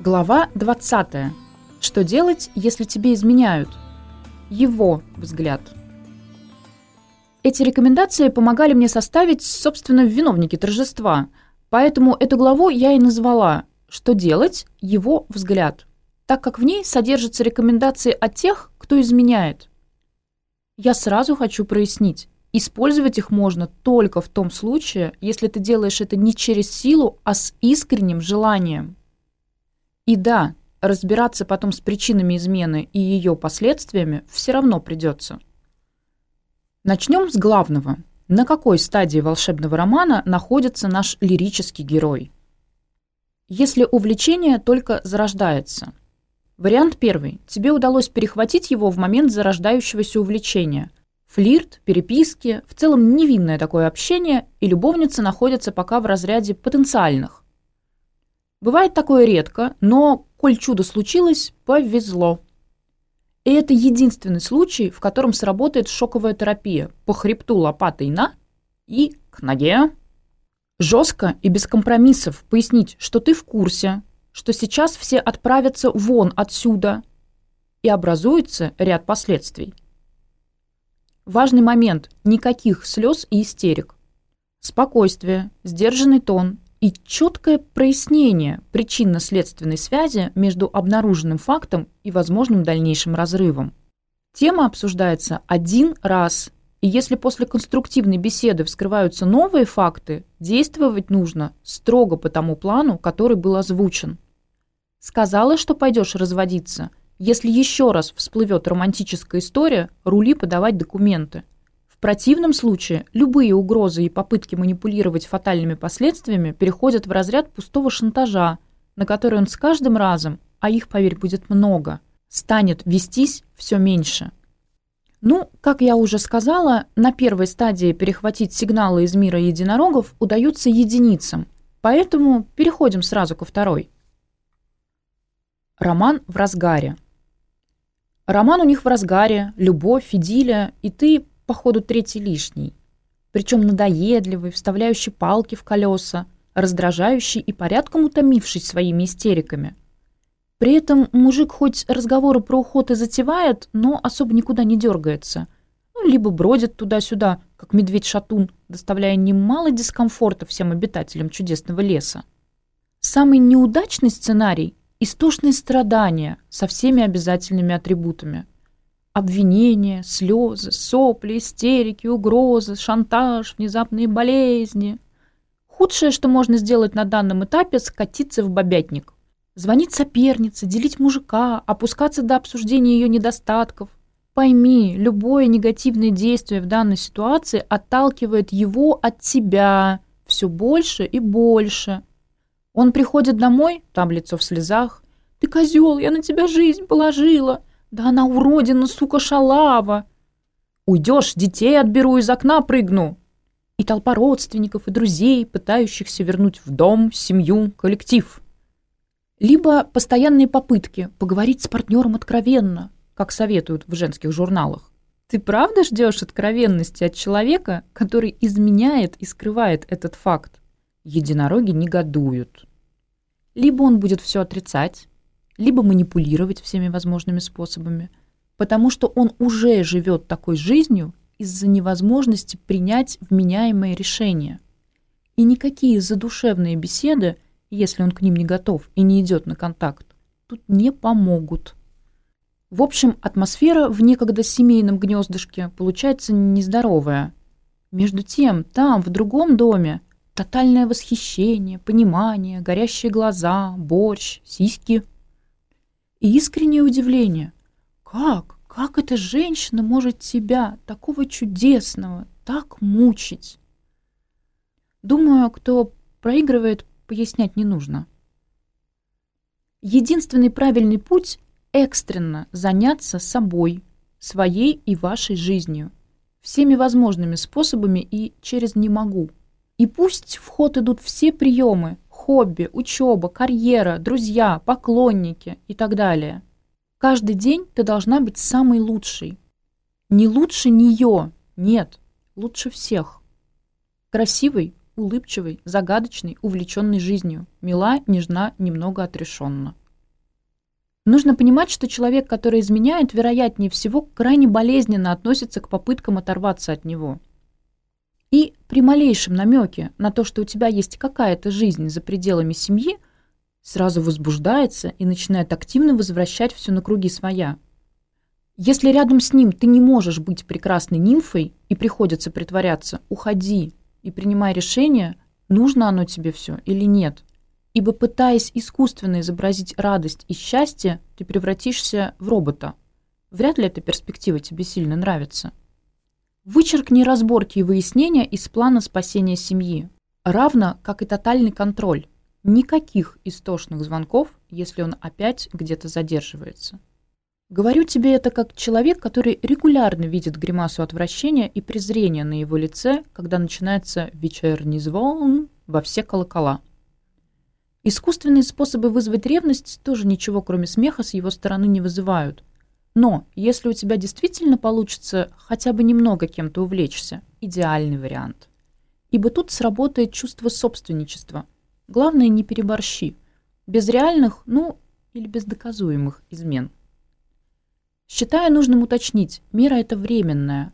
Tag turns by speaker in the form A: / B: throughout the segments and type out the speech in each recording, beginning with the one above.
A: Глава 20. Что делать, если тебе изменяют? Его взгляд. Эти рекомендации помогали мне составить, собственно, виновники торжества, поэтому эту главу я и назвала «Что делать? Его взгляд», так как в ней содержатся рекомендации от тех, кто изменяет. Я сразу хочу прояснить. Использовать их можно только в том случае, если ты делаешь это не через И да, разбираться потом с причинами измены и ее последствиями все равно придется. Начнем с главного. На какой стадии волшебного романа находится наш лирический герой? Если увлечение только зарождается. Вариант первый. Тебе удалось перехватить его в момент зарождающегося увлечения. Флирт, переписки, в целом невинное такое общение, и любовницы находятся пока в разряде потенциальных. Бывает такое редко, но, коль чудо случилось, повезло. И это единственный случай, в котором сработает шоковая терапия по хребту лопатой на и к ноге. Жестко и без компромиссов пояснить, что ты в курсе, что сейчас все отправятся вон отсюда, и образуется ряд последствий. Важный момент – никаких слез и истерик. Спокойствие, сдержанный тон и четкое прояснение причинно-следственной связи между обнаруженным фактом и возможным дальнейшим разрывом. Тема обсуждается один раз, и если после конструктивной беседы вскрываются новые факты, действовать нужно строго по тому плану, который был озвучен. Сказала, что пойдешь разводиться. Если еще раз всплывет романтическая история, рули подавать документы – противном случае любые угрозы и попытки манипулировать фатальными последствиями переходят в разряд пустого шантажа, на который он с каждым разом, а их, поверь, будет много, станет вестись все меньше. Ну, как я уже сказала, на первой стадии перехватить сигналы из мира единорогов удаются единицам, поэтому переходим сразу ко второй. Роман в разгаре. Роман у них в разгаре, любовь, идиллия, и ты походу, третий лишний. Причем надоедливый, вставляющий палки в колеса, раздражающий и порядком утомивший своими истериками. При этом мужик хоть разговоры про уход и затевает, но особо никуда не дергается. Ну, либо бродит туда-сюда, как медведь-шатун, доставляя немало дискомфорта всем обитателям чудесного леса. Самый неудачный сценарий истошные страдания со всеми обязательными атрибутами. Обвинения, слезы, сопли, истерики, угрозы, шантаж, внезапные болезни. Худшее, что можно сделать на данном этапе, скатиться в бобятник. Звонить сопернице, делить мужика, опускаться до обсуждения ее недостатков. Пойми, любое негативное действие в данной ситуации отталкивает его от тебя все больше и больше – он приходит домой, там лицо в слезах. «Ты козел, я на тебя жизнь положила! Да она уродина, сука, шалава!» «Уйдешь, детей отберу, из окна прыгну!» И толпа родственников и друзей, пытающихся вернуть в дом, семью, коллектив. Либо постоянные попытки поговорить с партнером откровенно, как советуют в женских журналах. Ты правда ждешь откровенности от человека, который изменяет и скрывает этот факт? Единороги негодуют. Либо он будет все отрицать, либо манипулировать всеми возможными способами, потому что он уже живет такой жизнью из-за невозможности принять вменяемые решения. И никакие задушевные беседы, если он к ним не готов и не идет на контакт, тут не помогут. В общем, атмосфера в некогда семейном гнездышке получается нездоровая. Между тем, там, в другом доме, тотальное восхищение, понимание, горящие глаза, борщ, сиськи – и искреннее удивление. Как? Как эта женщина может тебя, такого чудесного, так мучить? Думаю, кто проигрывает, пояснять не нужно. Единственный правильный путь – экстренно заняться собой, своей и вашей жизнью, всеми возможными способами и через «не могу». И пусть в ход идут все приемы – хобби, учеба, карьера, друзья, поклонники и так далее. Каждый день ты должна быть самой лучшей. Не лучше нее, нет, лучше всех. Красивой, улыбчивой, загадочной, увлеченной жизнью, мила, нежна, немного отрешенно. Нужно понимать, что человек, который изменяет, вероятнее всего, крайне болезненно относится к попыткам оторваться от него – и при малейшем намеке на то, что у тебя есть какая-то жизнь за пределами семьи, сразу возбуждается и начинает активно возвращать все на круги своя. Если рядом с ним ты не можешь быть прекрасной нимфой и приходится притворяться, уходи и принимай решение, нужно оно тебе все или нет. Ибо пытаясь искусственно изобразить радость и счастье, ты превратишься в робота. Вряд ли эта перспектива тебе сильно нравится. Вычеркни разборки и выяснения из плана спасения семьи, равно как и тотальный контроль. Никаких истошных звонков, если он опять где-то задерживается. Говорю тебе это как человек, который регулярно видит гримасу отвращения и презрения на его лице, когда начинается вечерний звон во все колокола. Искусственные способы вызвать ревность тоже ничего, кроме смеха, с его стороны не вызывают. Но если у тебя действительно получится хотя бы немного кем-то увлечься, идеальный вариант. Ибо тут сработает чувство собственничества. Главное, не переборщи. Без реальных, ну, или без доказуемых измен. Считаю нужным уточнить, мера это временная.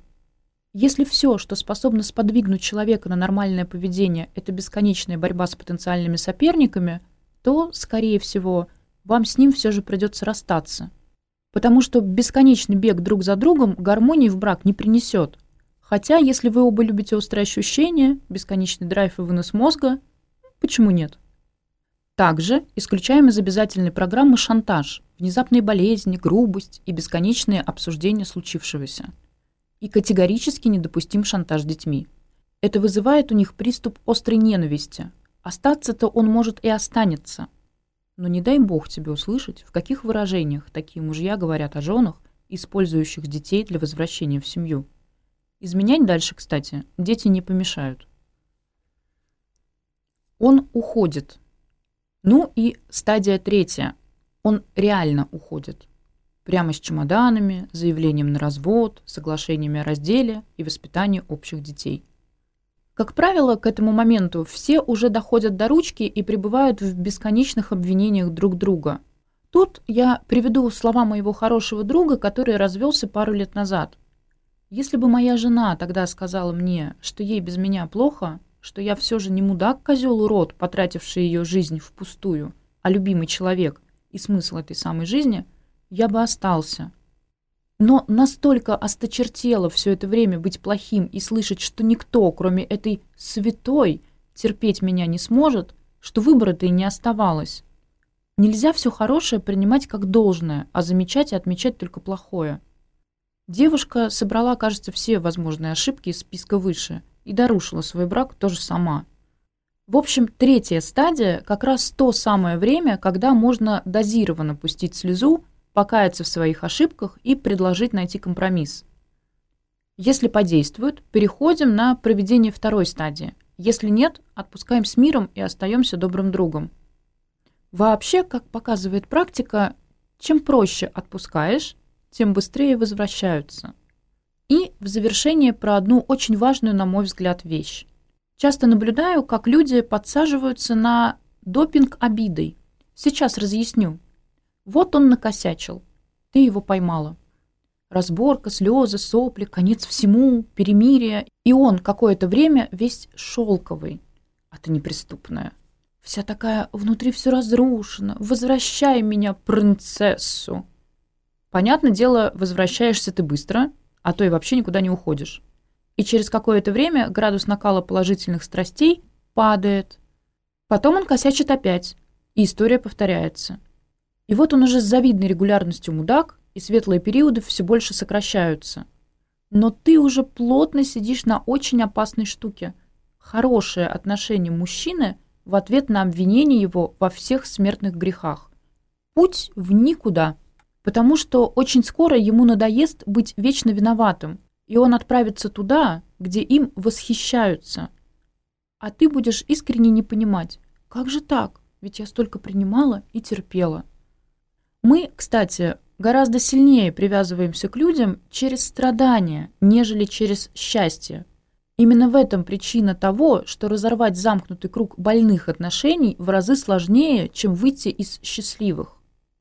A: Если все, что способно сподвигнуть человека на нормальное поведение, это бесконечная борьба с потенциальными соперниками, то, скорее всего, вам с ним все же придется расстаться – потому что бесконечный бег друг за другом гармонии в брак не принесет. Хотя, если вы оба любите острые ощущения, бесконечный драйв и вынос мозга, почему нет? Также исключаем из обязательной программы шантаж, внезапные болезни, грубость и бесконечные обсуждения случившегося. И категорически недопустим шантаж детьми. Это вызывает у них приступ острой ненависти. Остаться-то он может и останется – но не дай бог тебе услышать, в каких выражениях такие мужья говорят о женах, использующих детей для возвращения в семью. Изменять дальше, кстати, дети не помешают. Он уходит. Ну и стадия третья. Он реально уходит. Прямо с чемоданами, заявлением на развод, соглашениями о разделе и воспитании общих детей – как правило, к этому моменту все уже доходят до ручки и пребывают в бесконечных обвинениях друг друга. Тут я приведу слова моего хорошего друга, который развелся пару лет назад. Если бы моя жена тогда сказала мне, что ей без меня плохо, что я все же не мудак-козел-урод, потративший ее жизнь впустую, а любимый человек и смысл этой самой жизни, я бы остался. Но настолько осточертело все это время быть плохим и слышать, что никто, кроме этой святой, терпеть меня не сможет, что выбора-то и не оставалось. Нельзя все хорошее принимать как должное, а замечать и отмечать только плохое. Девушка собрала, кажется, все возможные ошибки из списка выше и дорушила свой брак тоже сама. В общем, третья стадия как раз то самое время, когда можно дозированно пустить слезу покаяться в своих ошибках и предложить найти компромисс. Если подействует, переходим на проведение второй стадии. Если нет, отпускаем с миром и остаемся добрым другом. Вообще, как показывает практика, чем проще отпускаешь, тем быстрее возвращаются. И в завершение про одну очень важную, на мой взгляд, вещь. Часто наблюдаю, как люди подсаживаются на допинг обидой. Сейчас разъясню. Вот он накосячил. Ты его поймала. Разборка, слезы, сопли, конец всему, перемирие. И он какое-то время весь шелковый, а ты неприступная. Вся такая внутри все разрушено. Возвращай меня, принцессу. Понятное дело, возвращаешься ты быстро, а то и вообще никуда не уходишь. И через какое-то время градус накала положительных страстей падает. Потом он косячит опять, и история повторяется. И вот он уже с завидной регулярностью мудак, и светлые периоды все больше сокращаются. Но ты уже плотно сидишь на очень опасной штуке. Хорошее отношение мужчины в ответ на обвинение его во всех смертных грехах. Путь в никуда. Потому что очень скоро ему надоест быть вечно виноватым, и он отправится туда, где им восхищаются. А ты будешь искренне не понимать, как же так, ведь я столько принимала и терпела. Мы, кстати, гораздо сильнее привязываемся к людям через страдания, нежели через счастье. Именно в этом причина того, что разорвать замкнутый круг больных отношений в разы сложнее, чем выйти из счастливых.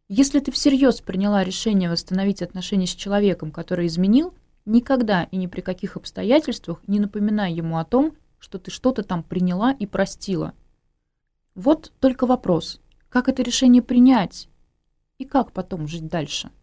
A: Если ты всерьез приняла решение восстановить отношения с человеком, который изменил, никогда и ни при каких обстоятельствах не напоминай ему о том, что ты что-то там приняла и простила. Вот только вопрос, как это решение принять, и как потом жить дальше –